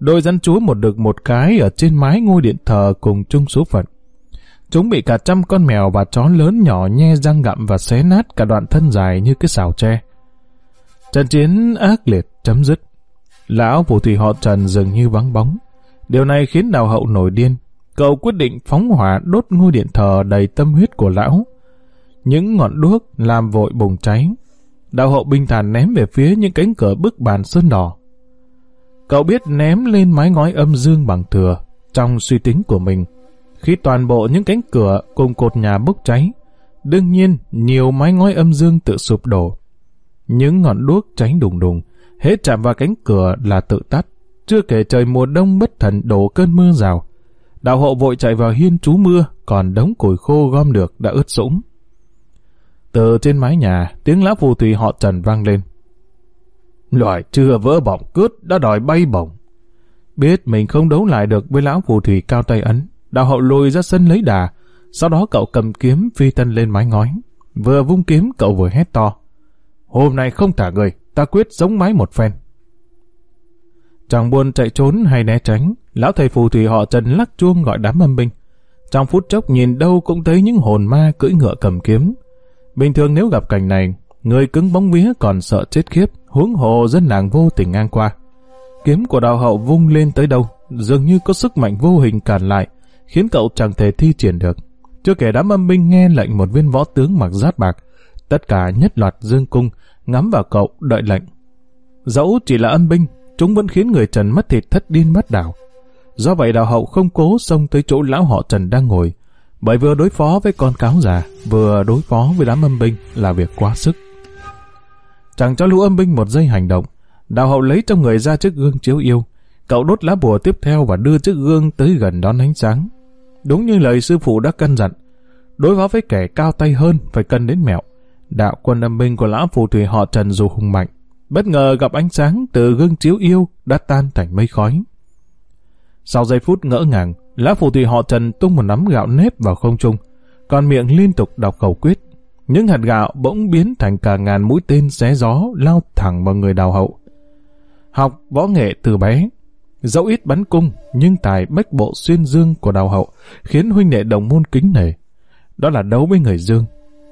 Đôi rắn chúa một được một cái ở trên mái ngôi điện thờ cùng chung số phận. Chúng bị cả trăm con mèo và chó lớn nhỏ nhe răng gặm và xé nát cả đoạn thân dài như cái xào tre. Trận chiến ác liệt chấm dứt. Lão phù thủy họ Trần dường như vắng bóng. Điều này khiến đào hậu nổi điên. Cậu quyết định phóng hỏa đốt ngôi điện thờ đầy tâm huyết của lão. Những ngọn đuốc làm vội bùng cháy. Đào hậu bình thản ném về phía những cánh cửa bức bàn sơn đỏ. Cậu biết ném lên mái ngói âm dương bằng thừa. Trong suy tính của mình, khi toàn bộ những cánh cửa cùng cột nhà bốc cháy, đương nhiên nhiều mái ngói âm dương tự sụp đổ. Những ngọn đuốc cháy đùng đùng, hết chạm vào cánh cửa là tự tắt, chưa kể trời mùa đông bất thần đổ cơn mưa rào. Đạo hộ vội chạy vào hiên trú mưa, còn đống củi khô gom được đã ướt sũng. Từ trên mái nhà, tiếng lá phù thủy họ Trần vang lên loại chưa vỡ bỏng cướp đã đòi bay bổng. Biết mình không đấu lại được với lão phù thủy cao tay ấn, đào hậu lùi ra sân lấy đà, sau đó cậu cầm kiếm phi tân lên mái ngói. Vừa vung kiếm cậu vừa hét to. Hôm nay không thả người, ta quyết sống mái một phen. Chẳng buồn chạy trốn hay né tránh, lão thầy phù thủy họ Trần lắc chuông gọi đám âm binh. Trong phút chốc nhìn đâu cũng thấy những hồn ma cưỡi ngựa cầm kiếm. Bình thường nếu gặp cảnh này, người cứng bóng vía còn sợ chết khiếp, huống hồ dân làng vô tình ngang qua. Kiếm của đào hậu vung lên tới đâu, dường như có sức mạnh vô hình cản lại, khiến cậu chẳng thể thi triển được. Chưa kể đám âm binh nghe lệnh một viên võ tướng mặc giáp bạc, tất cả nhất loạt dương cung, ngắm vào cậu đợi lệnh. Dẫu chỉ là âm binh, chúng vẫn khiến người Trần mất thịt thất điên mất đảo. Do vậy đào hậu không cố xông tới chỗ lão họ Trần đang ngồi, bởi vừa đối phó với con cáo già, vừa đối phó với đám âm binh là việc quá sức. Chẳng cho lũ âm binh một giây hành động, đào hậu lấy trong người ra chiếc gương chiếu yêu, cậu đốt lá bùa tiếp theo và đưa chiếc gương tới gần đón ánh sáng. Đúng như lời sư phụ đã căn dặn, đối phó với kẻ cao tay hơn phải cân đến mẹo. Đạo quân âm binh của lão phù thủy họ Trần dù hùng mạnh, bất ngờ gặp ánh sáng từ gương chiếu yêu đã tan thành mây khói. Sau giây phút ngỡ ngàng, lão phù thủy họ Trần tung một nắm gạo nếp vào không trung, còn miệng liên tục đọc khẩu quyết. Những hạt gạo bỗng biến thành cả ngàn mũi tên xé gió lao thẳng vào người đào hậu. Học võ nghệ từ bé, dẫu ít bắn cung nhưng tài bách bộ xuyên dương của đào hậu khiến huynh đệ đồng môn kính nể. Đó là đấu với người dương,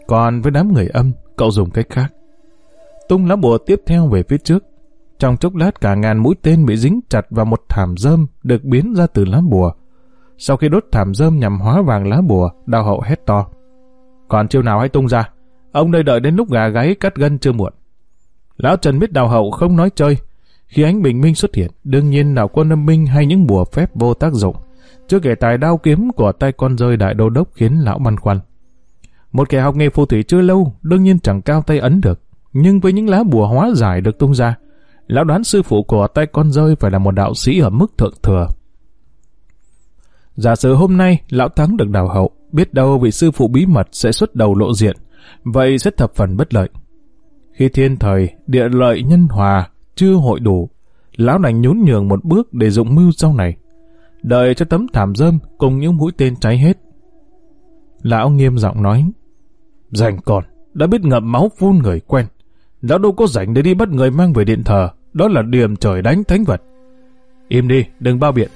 còn với đám người âm, cậu dùng cách khác. Tung lá bùa tiếp theo về phía trước. Trong chốc lát cả ngàn mũi tên bị dính chặt vào một thảm dơm được biến ra từ lá bùa. Sau khi đốt thảm dơm nhằm hóa vàng lá bùa, đào hậu hét to. Còn chiêu nào hãy tung ra. Ông nơi đợi đến lúc gà gáy cắt gân chưa muộn. Lão Trần biết đào hậu không nói chơi. Khi ánh bình minh xuất hiện, đương nhiên nào quân âm minh hay những bùa phép vô tác dụng. Chưa kể tài đao kiếm của tay con rơi đại đô đốc khiến lão băn khoăn. Một kẻ học nghề phù thủy chưa lâu, đương nhiên chẳng cao tay ấn được. Nhưng với những lá bùa hóa giải được tung ra, lão đoán sư phụ của tay con rơi phải là một đạo sĩ ở mức thượng thừa. Giả sử hôm nay lão thắng được đào hậu, biết đâu vị sư phụ bí mật sẽ xuất đầu lộ diện, vậy sẽ thập phần bất lợi. Khi thiên thời, địa lợi nhân hòa chưa hội đủ, lão đành nhún nhường một bước để dụng mưu sau này. Đợi cho tấm thảm dơm cùng những mũi tên cháy hết. Lão nghiêm giọng nói, Dành còn, đã biết ngậm máu phun người quen. Lão đâu có rảnh để đi bắt người mang về điện thờ, đó là điểm trời đánh thánh vật. Im đi, đừng bao biện.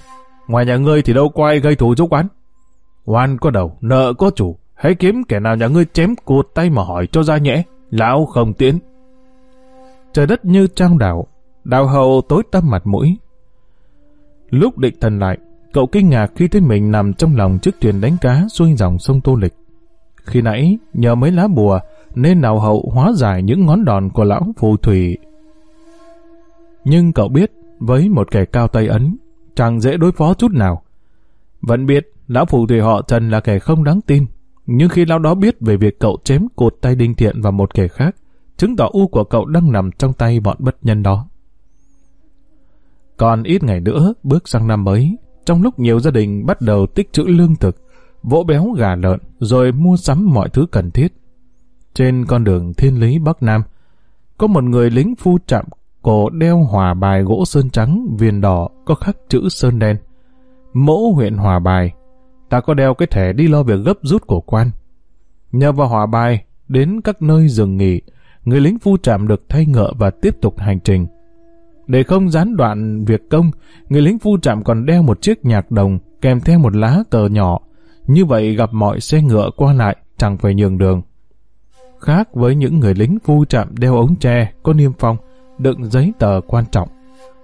Ngoài nhà ngươi thì đâu có ai gây thù giúp quán. Oan có đầu, nợ có chủ. Hãy kiếm kẻ nào nhà ngươi chém cột tay mà hỏi cho ra nhẽ. Lão không tiến. Trời đất như trang đảo. Đào hậu tối tăm mặt mũi. Lúc định thần lại, cậu kinh ngạc khi thấy mình nằm trong lòng chiếc thuyền đánh cá xuôi dòng sông Tô Lịch. Khi nãy, nhờ mấy lá bùa, nên nào hậu hóa giải những ngón đòn của lão phù thủy. Nhưng cậu biết, với một kẻ cao tay ấn, chẳng dễ đối phó chút nào. Vẫn biết, lão phù thủy họ Trần là kẻ không đáng tin, nhưng khi lão đó biết về việc cậu chém cột tay Đinh Thiện vào một kẻ khác, chứng tỏ u của cậu đang nằm trong tay bọn bất nhân đó. Còn ít ngày nữa, bước sang năm mới, trong lúc nhiều gia đình bắt đầu tích trữ lương thực, vỗ béo gà lợn, rồi mua sắm mọi thứ cần thiết. Trên con đường thiên lý Bắc Nam, có một người lính phu trạm cổ đeo hòa bài gỗ sơn trắng, viền đỏ, có khắc chữ sơn đen. Mẫu huyện hòa bài, ta có đeo cái thẻ đi lo việc gấp rút của quan. Nhờ vào hòa bài, đến các nơi dừng nghỉ, người lính phu trạm được thay ngựa và tiếp tục hành trình. Để không gián đoạn việc công, người lính phu trạm còn đeo một chiếc nhạc đồng kèm theo một lá cờ nhỏ. Như vậy gặp mọi xe ngựa qua lại, chẳng phải nhường đường. Khác với những người lính phu trạm đeo ống tre có niêm phong, đựng giấy tờ quan trọng.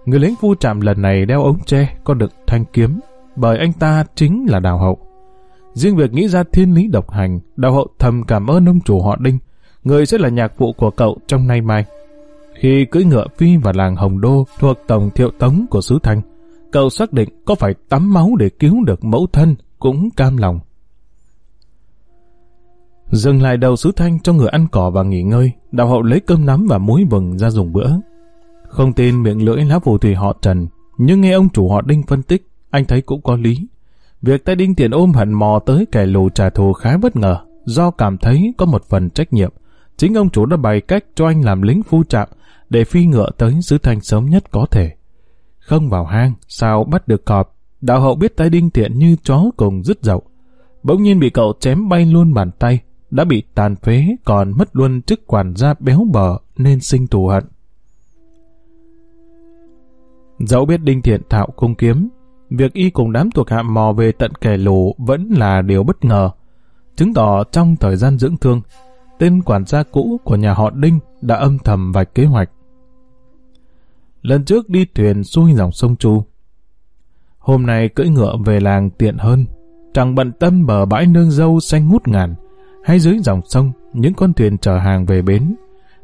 Người lính phu trạm lần này đeo ống tre có đựng thanh kiếm, bởi anh ta chính là đào hậu. Riêng việc nghĩ ra thiên lý độc hành, đào hậu thầm cảm ơn ông chủ họ Đinh, người sẽ là nhạc phụ của cậu trong nay mai. Khi cưỡi ngựa phi vào làng Hồng Đô thuộc tổng thiệu tống của xứ Thanh, cậu xác định có phải tắm máu để cứu được mẫu thân cũng cam lòng. Dừng lại đầu sứ Thanh cho người ăn cỏ và nghỉ ngơi, đào hậu lấy cơm nắm và muối vừng ra dùng bữa. Không tin miệng lưỡi lá phù thủy họ Trần, nhưng nghe ông chủ họ Đinh phân tích, anh thấy cũng có lý. Việc tay đinh tiền ôm hận mò tới kẻ lù trả thù khá bất ngờ, do cảm thấy có một phần trách nhiệm. Chính ông chủ đã bày cách cho anh làm lính phu trạm để phi ngựa tới xứ thanh sớm nhất có thể. Không vào hang, sao bắt được cọp, đạo hậu biết tay đinh tiện như chó cùng dứt dậu. Bỗng nhiên bị cậu chém bay luôn bàn tay, đã bị tàn phế còn mất luôn chức quản gia béo bở nên sinh thù hận. Dẫu biết Đinh Thiện thạo cung kiếm, việc y cùng đám thuộc hạ mò về tận kẻ lù vẫn là điều bất ngờ. Chứng tỏ trong thời gian dưỡng thương, tên quản gia cũ của nhà họ Đinh đã âm thầm vạch kế hoạch. Lần trước đi thuyền xuôi dòng sông Chu. Hôm nay cưỡi ngựa về làng tiện hơn, chẳng bận tâm bờ bãi nương dâu xanh ngút ngàn, hay dưới dòng sông, những con thuyền chở hàng về bến.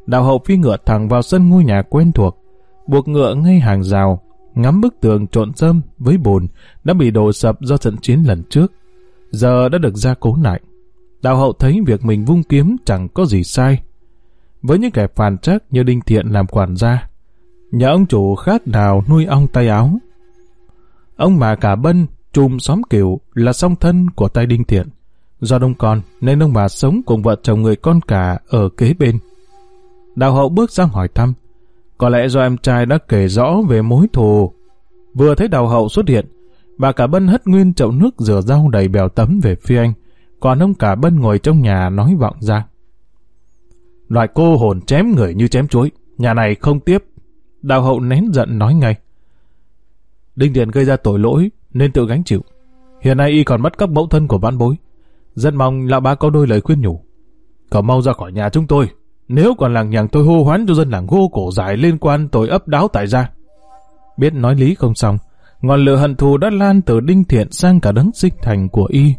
đào hậu phi ngựa thẳng vào sân ngôi nhà quen thuộc, buộc ngựa ngay hàng rào, ngắm bức tường trộn rơm với bùn đã bị đổ sập do trận chiến lần trước. Giờ đã được gia cố lại. Đạo hậu thấy việc mình vung kiếm chẳng có gì sai. Với những kẻ phản trắc như Đinh Thiện làm quản gia, nhà ông chủ khác nào nuôi ong tay áo. Ông bà cả bân, chùm xóm kiểu là song thân của tay Đinh Thiện. Do đông con nên ông bà sống cùng vợ chồng người con cả ở kế bên. Đào hậu bước sang hỏi thăm. Có lẽ do em trai đã kể rõ về mối thù. Vừa thấy đào hậu xuất hiện, bà cả bân hất nguyên chậu nước rửa rau đầy bèo tấm về phía anh. Còn ông cả bân ngồi trong nhà nói vọng ra. Loại cô hồn chém người như chém chuối. Nhà này không tiếp. Đào hậu nén giận nói ngay. Đinh Điện gây ra tội lỗi nên tự gánh chịu. Hiện nay y còn mất các mẫu thân của vãn bối. Rất mong lão bá có đôi lời khuyên nhủ. Cậu mau ra khỏi nhà chúng tôi. Nếu còn làng nhàng tôi hô hoán cho dân làng gô cổ giải liên quan tội ấp đáo tại gia. Biết nói lý không xong, ngọn lửa hận thù đã lan từ đinh thiện sang cả đấng sinh thành của y.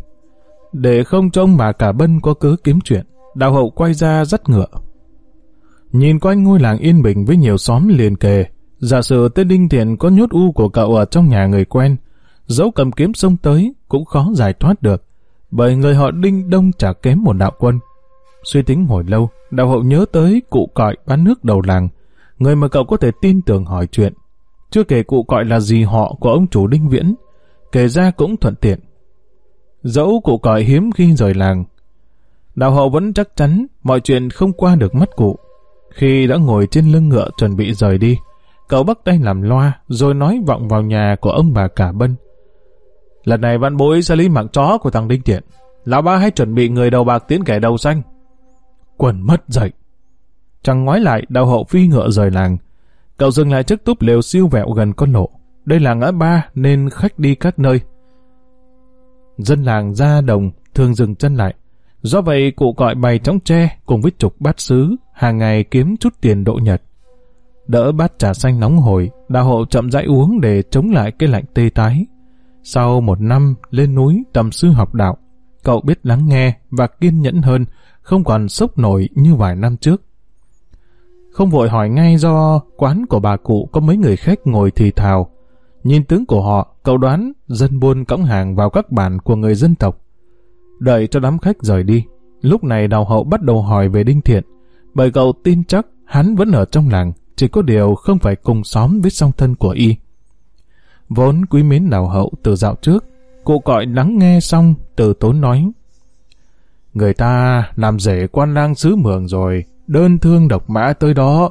Để không trông mà cả bân có cớ kiếm chuyện, đào hậu quay ra dắt ngựa. Nhìn quanh ngôi làng yên bình với nhiều xóm liền kề, giả sử tên đinh thiện có nhốt u của cậu ở trong nhà người quen, dẫu cầm kiếm xông tới cũng khó giải thoát được bởi người họ đinh đông chả kém một đạo quân. Suy tính hồi lâu, đạo hậu nhớ tới cụ cọi bán nước đầu làng, người mà cậu có thể tin tưởng hỏi chuyện. Chưa kể cụ cọi là gì họ của ông chủ đinh viễn, kể ra cũng thuận tiện. Dẫu cụ cọi hiếm khi rời làng, đạo hậu vẫn chắc chắn mọi chuyện không qua được mắt cụ. Khi đã ngồi trên lưng ngựa chuẩn bị rời đi, cậu bắt tay làm loa rồi nói vọng vào nhà của ông bà cả bân. Lần này văn bối sẽ lấy mạng chó của thằng Đinh Tiện. Lão ba hãy chuẩn bị người đầu bạc tiến kẻ đầu xanh. Quần mất dậy. Chẳng ngoái lại, đạo hậu phi ngựa rời làng. Cậu dừng lại trước túp lều siêu vẹo gần con lộ. Đây là ngã ba nên khách đi các nơi. Dân làng ra đồng thường dừng chân lại. Do vậy cụ gọi bày trống tre cùng với chục bát sứ hàng ngày kiếm chút tiền độ nhật. Đỡ bát trà xanh nóng hổi, đạo hộ chậm rãi uống để chống lại cái lạnh tê tái. Sau một năm lên núi tầm sư học đạo, cậu biết lắng nghe và kiên nhẫn hơn, không còn sốc nổi như vài năm trước. Không vội hỏi ngay do quán của bà cụ có mấy người khách ngồi thì thào. Nhìn tướng của họ, cậu đoán dân buôn cõng hàng vào các bản của người dân tộc. Đợi cho đám khách rời đi, lúc này đào hậu bắt đầu hỏi về Đinh Thiện, bởi cậu tin chắc hắn vẫn ở trong làng, chỉ có điều không phải cùng xóm với song thân của y. Vốn quý mến đào hậu từ dạo trước, cụ cọi lắng nghe xong từ tốn nói. Người ta làm rể quan lang xứ mường rồi, đơn thương độc mã tới đó,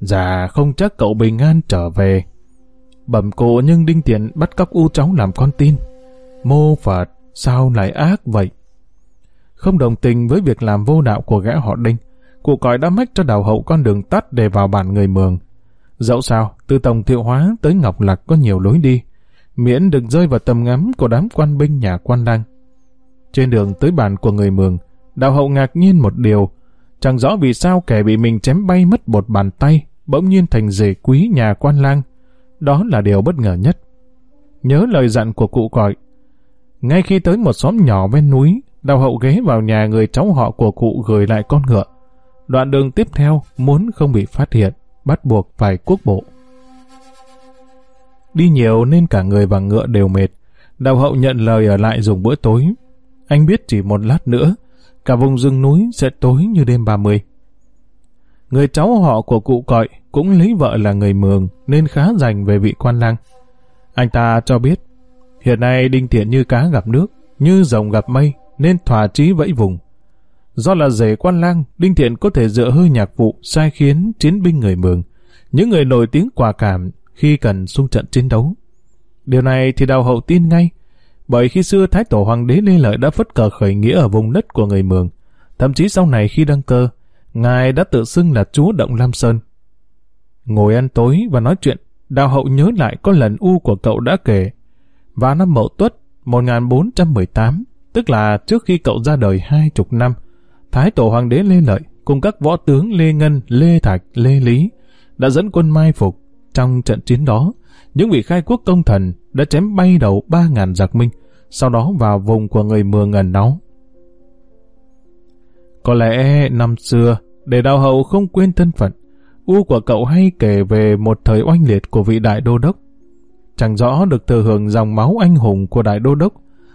già không chắc cậu bình an trở về. Bẩm cụ nhưng đinh tiện bắt cóc u cháu làm con tin. Mô Phật, sao lại ác vậy? Không đồng tình với việc làm vô đạo của gã họ đinh, cụ cõi đã mách cho đào hậu con đường tắt để vào bản người mường. Dẫu sao, từ Tổng Thiệu Hóa tới Ngọc Lạc có nhiều lối đi, miễn đừng rơi vào tầm ngắm của đám quan binh nhà quan đăng. Trên đường tới bàn của người Mường, Đào hậu ngạc nhiên một điều, chẳng rõ vì sao kẻ bị mình chém bay mất một bàn tay, bỗng nhiên thành rể quý nhà quan lang. Đó là điều bất ngờ nhất. Nhớ lời dặn của cụ gọi, Ngay khi tới một xóm nhỏ bên núi, Đào hậu ghé vào nhà người cháu họ của cụ gửi lại con ngựa. Đoạn đường tiếp theo muốn không bị phát hiện bắt buộc phải quốc bộ. Đi nhiều nên cả người và ngựa đều mệt. Đào hậu nhận lời ở lại dùng bữa tối. Anh biết chỉ một lát nữa, cả vùng rừng núi sẽ tối như đêm 30. Người cháu họ của cụ cọi cũng lấy vợ là người mường nên khá dành về vị quan lang. Anh ta cho biết, Hiện nay Đinh Thiện như cá gặp nước, như rồng gặp mây, nên thỏa trí vẫy vùng. Do là rể quan lang, Đinh Thiện có thể dựa hơi nhạc vụ sai khiến chiến binh người Mường, những người nổi tiếng quả cảm khi cần xung trận chiến đấu. Điều này thì đào hậu tin ngay, bởi khi xưa Thái Tổ Hoàng đế Lê Lợi đã phất cờ khởi nghĩa ở vùng đất của người Mường, thậm chí sau này khi đăng cơ, Ngài đã tự xưng là chúa Động Lam Sơn. Ngồi ăn tối và nói chuyện, đào hậu nhớ lại có lần U của cậu đã kể. Vào năm Mậu Tuất 1418, tức là trước khi cậu ra đời hai chục năm, Thái Tổ Hoàng đế Lê Lợi cùng các võ tướng Lê Ngân, Lê Thạch, Lê Lý đã dẫn quân mai phục. Trong trận chiến đó, những vị khai quốc công thần đã chém bay đầu ba ngàn giặc minh, sau đó vào vùng của người mường ngần náu. Có lẽ năm xưa, để đào hậu không quên thân phận, U của cậu hay kể về một thời oanh liệt của vị đại đô đốc. Chẳng rõ được thừa hưởng dòng máu anh hùng của đại đô đốc,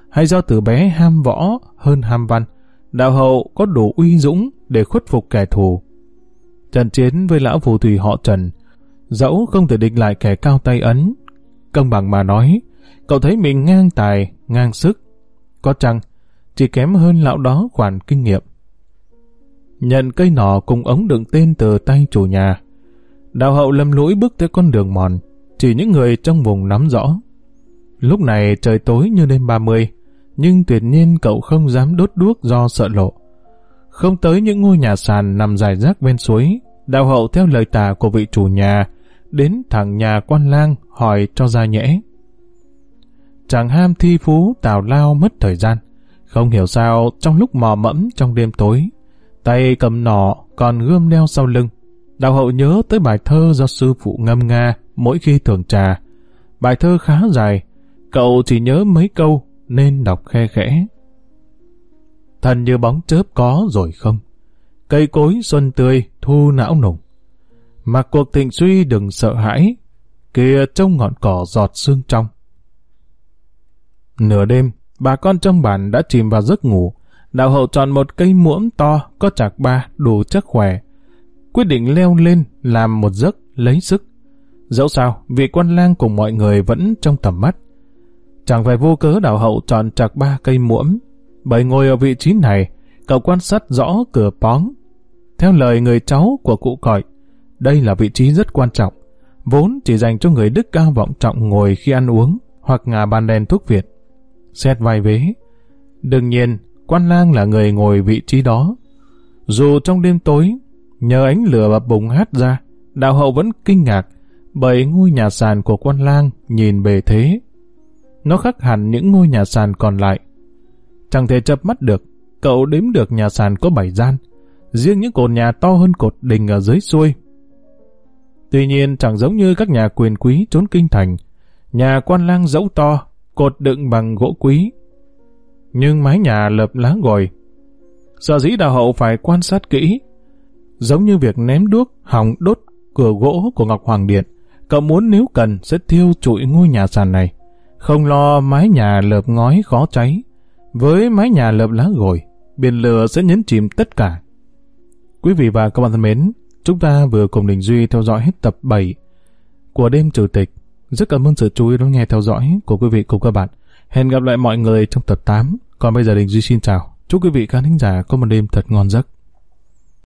hay do từ bé ham võ hơn ham văn, đạo hậu có đủ uy dũng để khuất phục kẻ thù. Trận chiến với lão phù thủy họ Trần, dẫu không thể địch lại kẻ cao tay ấn, công bằng mà nói, cậu thấy mình ngang tài, ngang sức. Có chăng, chỉ kém hơn lão đó khoản kinh nghiệm. Nhận cây nỏ cùng ống đựng tên từ tay chủ nhà. Đào hậu lầm lũi bước tới con đường mòn, chỉ những người trong vùng nắm rõ. Lúc này trời tối như đêm 30, nhưng tuyệt nhiên cậu không dám đốt đuốc do sợ lộ. Không tới những ngôi nhà sàn nằm dài rác bên suối, đào hậu theo lời tả của vị chủ nhà, đến thẳng nhà quan lang hỏi cho ra nhẽ. Chàng ham thi phú tào lao mất thời gian, không hiểu sao trong lúc mò mẫm trong đêm tối, tay cầm nỏ còn gươm đeo sau lưng. Đào hậu nhớ tới bài thơ do sư phụ ngâm nga mỗi khi thường trà. Bài thơ khá dài, cậu chỉ nhớ mấy câu nên đọc khe khẽ. Thần như bóng chớp có rồi không? Cây cối xuân tươi, thu não nùng mà cuộc thịnh suy đừng sợ hãi, kia trông ngọn cỏ giọt xương trong. Nửa đêm, bà con trong bản đã chìm vào giấc ngủ. Đạo hậu chọn một cây muỗng to, có chạc ba, đủ chắc khỏe. Quyết định leo lên, làm một giấc, lấy sức. Dẫu sao, vị quan lang cùng mọi người vẫn trong tầm mắt. Chẳng phải vô cớ đạo hậu chọn chạc ba cây muỗng, bởi ngồi ở vị trí này, cậu quan sát rõ cửa póng. Theo lời người cháu của cụ cõi, đây là vị trí rất quan trọng, vốn chỉ dành cho người đức cao vọng trọng ngồi khi ăn uống hoặc ngả bàn đèn thuốc Việt. Xét vai vế. Đương nhiên, quan lang là người ngồi vị trí đó. Dù trong đêm tối, nhờ ánh lửa bập bùng hát ra, đạo hậu vẫn kinh ngạc bởi ngôi nhà sàn của quan lang nhìn bề thế. Nó khác hẳn những ngôi nhà sàn còn lại. Chẳng thể chập mắt được, cậu đếm được nhà sàn có bảy gian, riêng những cột nhà to hơn cột đình ở dưới xuôi. Tuy nhiên chẳng giống như các nhà quyền quý trốn kinh thành, nhà quan lang dẫu to, cột đựng bằng gỗ quý. Nhưng mái nhà lợp lá gòi. Sở dĩ đào hậu phải quan sát kỹ, giống như việc ném đuốc hỏng đốt cửa gỗ của Ngọc Hoàng Điện, cậu muốn nếu cần sẽ thiêu trụi ngôi nhà sàn này. Không lo mái nhà lợp ngói khó cháy, với mái nhà lợp lá gồi, biển lửa sẽ nhấn chìm tất cả. Quý vị và các bạn thân mến, chúng ta vừa cùng Đình Duy theo dõi hết tập 7 của đêm chủ tịch. Rất cảm ơn sự chú ý lắng nghe theo dõi của quý vị cùng các bạn. Hẹn gặp lại mọi người trong tập 8. Còn bây giờ Đình Duy xin chào. Chúc quý vị khán thính giả có một đêm thật ngon giấc.